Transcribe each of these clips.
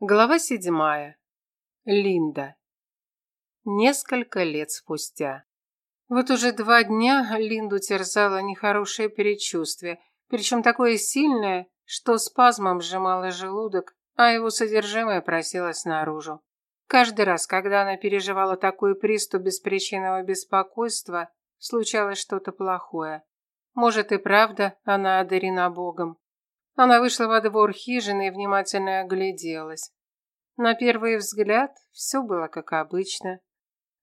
Глава седьмая. Линда. Несколько лет спустя. Вот уже два дня Линду терзало нехорошее предчувствие, причем такое сильное, что спазмом сжимало желудок, а его содержимое просилось наружу. Каждый раз, когда она переживала такой приступ беспричинного беспокойства, случалось что-то плохое. Может и правда она одарена Богом. Она вышла во двор хижины и внимательно огляделась. На первый взгляд все было как обычно.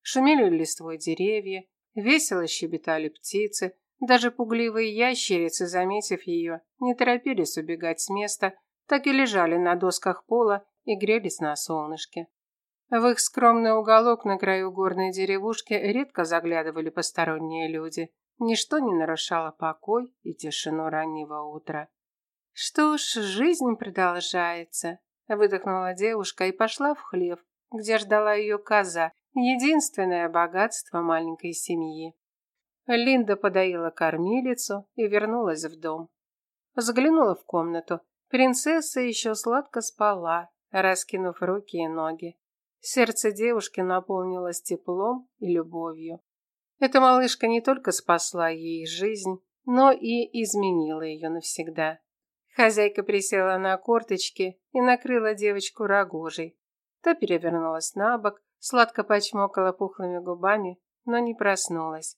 Шумели листвой деревья, весело щебетали птицы, даже пугливые ящерицы, заметив ее, не торопились убегать с места, так и лежали на досках пола и грелись на солнышке. В их скромный уголок на краю горной деревушки редко заглядывали посторонние люди. Ничто не нарушало покой и тишину раннего утра. Что ж, жизнь продолжается, выдохнула девушка и пошла в хлев, где ждала ее коза, единственное богатство маленькой семьи. Линда подоила кормилицу и вернулась в дом. Заглянула в комнату. Принцесса еще сладко спала, раскинув руки и ноги. Сердце девушки наполнилось теплом и любовью. Эта малышка не только спасла ей жизнь, но и изменила ее навсегда. Хозяйка присела на корточки и накрыла девочку рогожей. Та перевернулась на бок, сладко почмокала пухлыми губами, но не проснулась.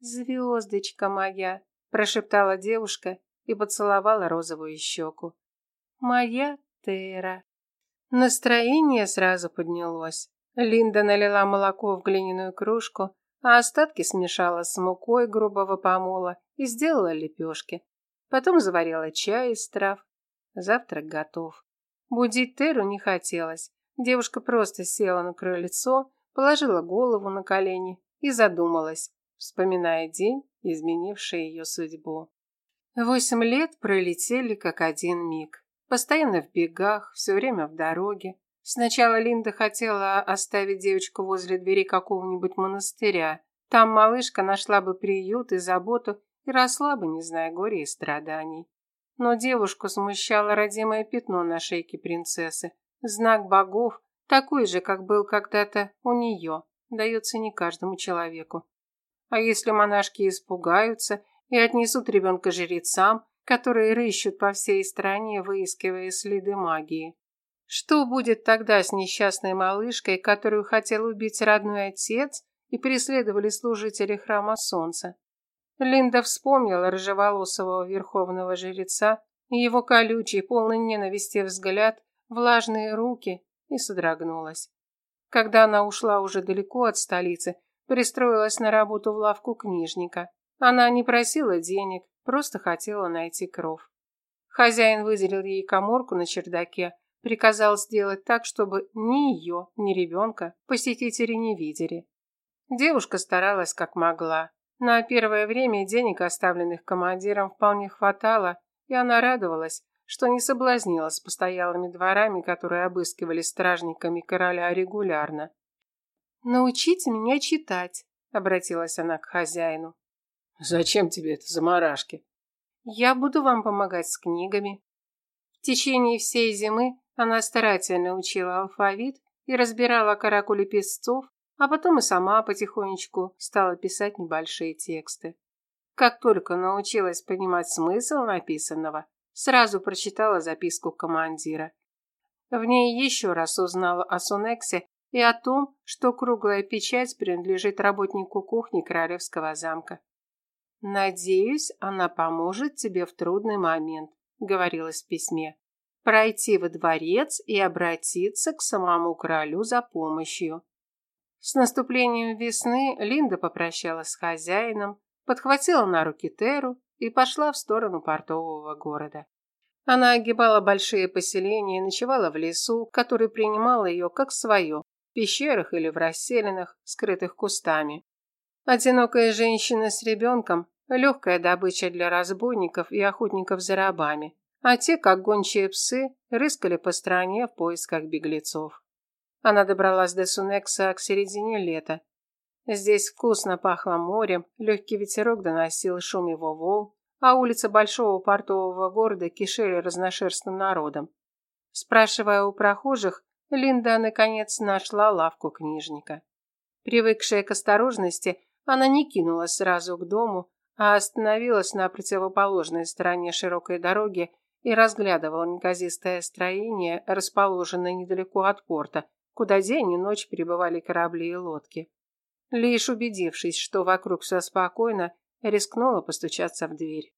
«Звездочка моя!» – прошептала девушка и поцеловала розовую щеку. «Моя Тера!» Настроение сразу поднялось. Линда налила молоко в глиняную кружку, а остатки смешала с мукой грубого помола и сделала лепешки. Потом заварила чай из трав. Завтрак готов. Будить Теру не хотелось. Девушка просто села на крыльцо, положила голову на колени и задумалась, вспоминая день, изменивший ее судьбу. Восемь лет пролетели как один миг. Постоянно в бегах, все время в дороге. Сначала Линда хотела оставить девочку возле двери какого-нибудь монастыря. Там малышка нашла бы приют и заботу и росла бы, не зная горя и страданий. Но девушку смущало родимое пятно на шейке принцессы. Знак богов, такой же, как был когда-то у нее, дается не каждому человеку. А если монашки испугаются и отнесут ребенка жрецам, которые рыщут по всей стране, выискивая следы магии? Что будет тогда с несчастной малышкой, которую хотел убить родной отец и преследовали служители храма солнца? Линда вспомнила рыжеволосого верховного жреца, его колючий, полный ненависти взгляд, влажные руки и содрогнулась. Когда она ушла уже далеко от столицы, пристроилась на работу в лавку книжника. Она не просила денег, просто хотела найти кров. Хозяин выделил ей коморку на чердаке, приказал сделать так, чтобы ни ее, ни ребенка посетители не видели. Девушка старалась как могла. На первое время денег, оставленных командиром, вполне хватало, и она радовалась, что не соблазнилась постоялыми дворами, которые обыскивали стражниками короля регулярно. «Научите меня читать», — обратилась она к хозяину. «Зачем тебе это заморашки?» «Я буду вам помогать с книгами». В течение всей зимы она старательно учила алфавит и разбирала каракули песцов, а потом и сама потихонечку стала писать небольшие тексты. Как только научилась понимать смысл написанного, сразу прочитала записку командира. В ней еще раз узнала о Сунексе и о том, что круглая печать принадлежит работнику кухни Королевского замка. «Надеюсь, она поможет тебе в трудный момент», — говорилось в письме. «Пройти во дворец и обратиться к самому королю за помощью. С наступлением весны Линда попрощалась с хозяином, подхватила на руки Теру и пошла в сторону портового города. Она огибала большие поселения и ночевала в лесу, который принимал ее как свое, в пещерах или в расселинах, скрытых кустами. Одинокая женщина с ребенком – легкая добыча для разбойников и охотников за рабами, а те, как гончие псы, рыскали по стране в поисках беглецов. Она добралась до Сунекса к середине лета. Здесь вкусно пахло морем, легкий ветерок доносил шум его волн, а улицы большого портового города кишели разношерстным народом. Спрашивая у прохожих, Линда наконец нашла лавку книжника. Привыкшая к осторожности, она не кинулась сразу к дому, а остановилась на противоположной стороне широкой дороги и разглядывала неказистое строение, расположенное недалеко от порта, куда день и ночь прибывали корабли и лодки. Лишь убедившись, что вокруг все спокойно, рискнула постучаться в дверь.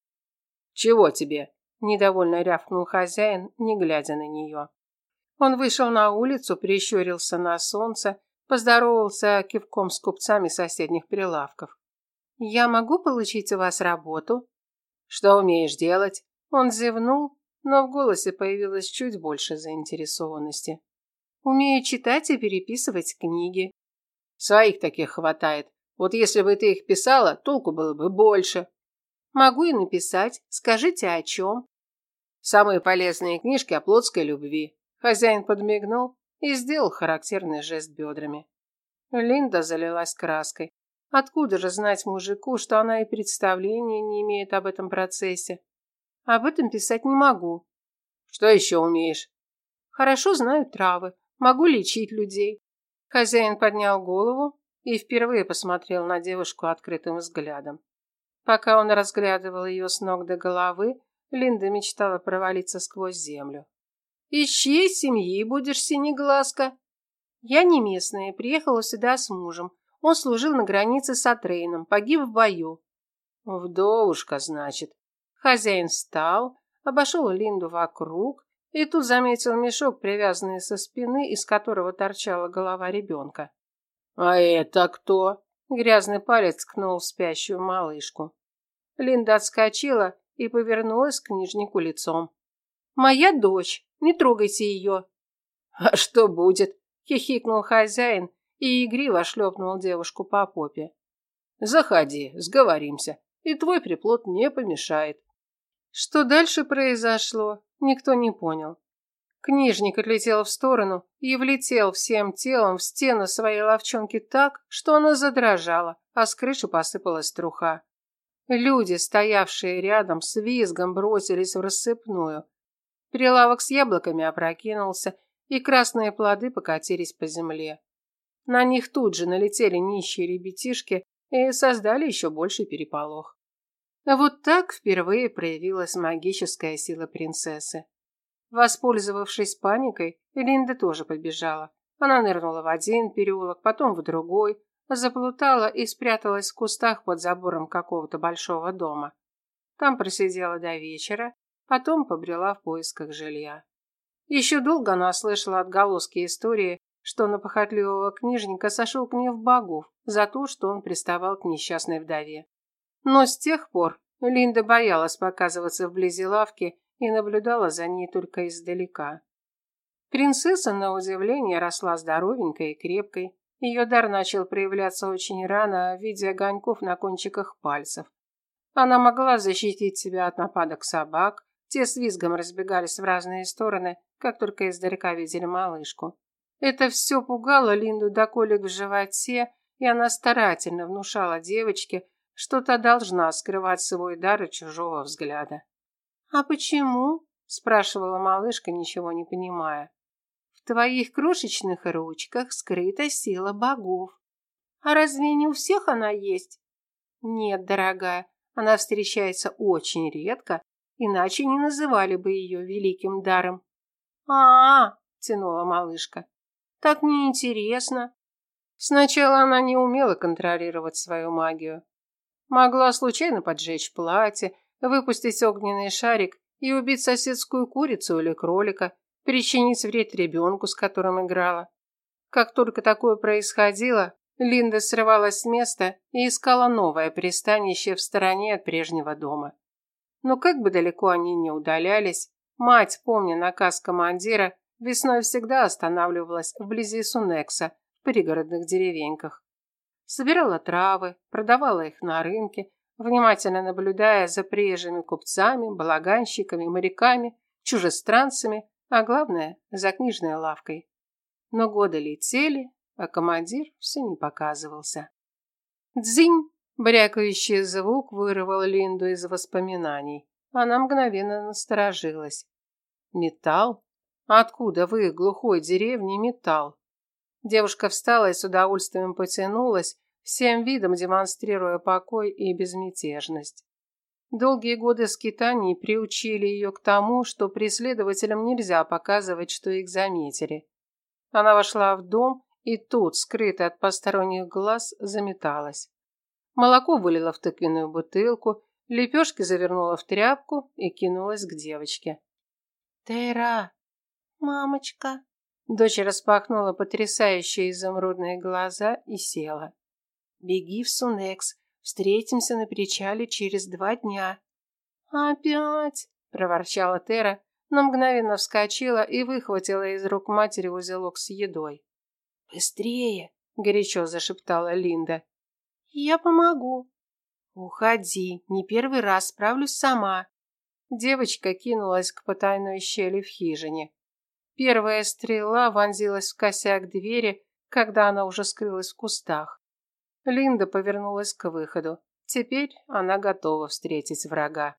«Чего тебе?» – недовольно рявкнул хозяин, не глядя на нее. Он вышел на улицу, прищурился на солнце, поздоровался кивком с купцами соседних прилавков. «Я могу получить у вас работу?» «Что умеешь делать?» Он зевнул, но в голосе появилось чуть больше заинтересованности. «Умею читать и переписывать книги». «Своих таких хватает. Вот если бы ты их писала, толку было бы больше». «Могу и написать. Скажите, о чем?» «Самые полезные книжки о плотской любви». Хозяин подмигнул и сделал характерный жест бедрами. Линда залилась краской. Откуда же знать мужику, что она и представления не имеет об этом процессе? Об этом писать не могу. Что еще умеешь? Хорошо знаю травы. Могу лечить людей. Хозяин поднял голову и впервые посмотрел на девушку открытым взглядом. Пока он разглядывал ее с ног до головы, Линда мечтала провалиться сквозь землю. «Ищи семьи, будешь синеглазка». «Я не местная, приехала сюда с мужем. Он служил на границе с Атрейном, погиб в бою». «Вдовушка, значит», Хозяин встал, обошел Линду вокруг и тут заметил мешок, привязанный со спины, из которого торчала голова ребенка. «А это кто?» Грязный палец ткнул в спящую малышку. Линда отскочила и повернулась к книжнику лицом. «Моя дочь, не трогайте ее!» «А что будет?» – хихикнул хозяин и игриво шлепнул девушку по попе. «Заходи, сговоримся, и твой приплод не помешает». Что дальше произошло, никто не понял. Книжник отлетел в сторону и влетел всем телом в стену своей ловчонки так, что она задрожала, а с крыши посыпалась труха. Люди, стоявшие рядом, с визгом бросились в рассыпную. Прилавок с яблоками опрокинулся, и красные плоды покатились по земле. На них тут же налетели нищие ребятишки и создали еще больший переполох. Вот так впервые проявилась магическая сила принцессы. Воспользовавшись паникой, Линда тоже побежала. Она нырнула в один переулок, потом в другой, заплутала и спряталась в кустах под забором какого-то большого дома. Там просидела до вечера, потом побрела в поисках жилья. Еще долго она слышала отголоски истории, что на похотливого книжника сошел гнев богов за то, что он приставал к несчастной вдове. Но с тех пор Линда боялась показываться вблизи лавки и наблюдала за ней только издалека. Принцесса, на удивление, росла здоровенькой и крепкой. Ее дар начал проявляться очень рано в виде огоньков на кончиках пальцев. Она могла защитить себя от нападок собак, те с визгом разбегались в разные стороны, как только издалека видели малышку. Это все пугало Линду до колик в животе, и она старательно внушала девочке, что та должна скрывать свой дар от чужого взгляда. «А почему?» – спрашивала малышка, ничего не понимая. «В твоих крошечных ручках скрыта сила богов. А разве не у всех она есть?» «Нет, дорогая, она встречается очень редко, иначе не называли бы ее великим даром». «А-а-а!» – тянула малышка. «Так неинтересно». Сначала она не умела контролировать свою магию, Могла случайно поджечь платье, выпустить огненный шарик и убить соседскую курицу или кролика, причинить вред ребенку, с которым играла. Как только такое происходило, Линда срывалась с места и искала новое пристанище в стороне от прежнего дома. Но как бы далеко они ни удалялись, мать, помня наказ командира, весной всегда останавливалась вблизи Сунекса в пригородных деревеньках собирала травы, продавала их на рынке, внимательно наблюдая за приезжими купцами, балаганщиками, моряками, чужестранцами, а главное, за книжной лавкой. Но годы летели, а командир все не показывался. «Дзинь!» – брякающий звук вырвал Линду из воспоминаний. Она мгновенно насторожилась. Металл? Откуда в их глухой деревне металл? Девушка встала и с удовольствием потянулась, всем видом демонстрируя покой и безмятежность. Долгие годы скитаний приучили ее к тому, что преследователям нельзя показывать, что их заметили. Она вошла в дом, и тут, скрытая от посторонних глаз, заметалась. Молоко вылила в тыквенную бутылку, лепешки завернула в тряпку и кинулась к девочке. «Тейра! Мамочка!» Дочь распахнула потрясающие изумрудные глаза и села. «Беги в Сунекс, встретимся на причале через два дня». «Опять?» – проворчала Тера, но мгновенно вскочила и выхватила из рук матери узелок с едой. «Быстрее!» – горячо зашептала Линда. «Я помогу». «Уходи, не первый раз справлюсь сама». Девочка кинулась к потайной щели в хижине. Первая стрела вонзилась в косяк двери, когда она уже скрылась в кустах. Линда повернулась к выходу. Теперь она готова встретить врага.